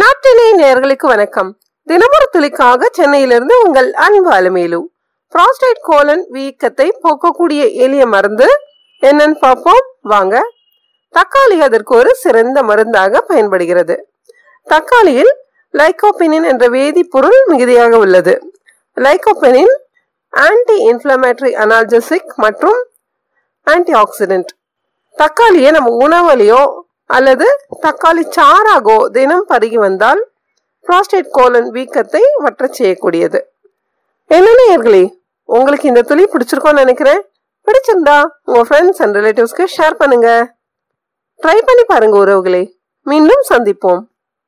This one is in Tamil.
நாட்டினை நேர்களுக்கு வணக்கம். தினமொரு துளிக்காக சென்னையிலிருந்து உங்கள் அன்பு அலமேலு. புராஸ்டேட் கோலன் வீக்கத்தை போக்கக்கூடிய எளிய மருந்து என்னன்னு பார்ப்போம். வாங்க. தக்காளி அதற்கு ஒரு சிறந்த மருந்தாக பயன்படுகிறது. தக்காளியில் லைகோபெனின் என்ற வேதிப்பொருள் மிகுதியாக உள்ளது. லைகோபெனின் ஆன்டி இன்ஃப்ளமேட்டரி அனால்ஜசிக் மற்றும் ஆன்டி ஆக்சிடென்ட் தக்காளியை நம்ம உணவுலையோ அல்லது தக்காளி சாறாகோ தினம் பருகி வந்தால் புராஸ்டேட் கோலன் வீக்கத்தை வற்ற செய்யக்கூடியது. என்ன நேயர்களே உங்களுக்கு இந்த துளி பிடிச்சிருக்கோன்னு நினைக்கிறேன். பிடிச்சிருந்தா உங்க ஃப்ரெண்ட்ஸ் அண்ட் ரிலேட்டிவ்ஸ்க்கு ஷேர் பண்ணுங்க. ட்ரை பண்ணி பாருங்க உறவுகளே. மீண்டும் சந்திப்போம்.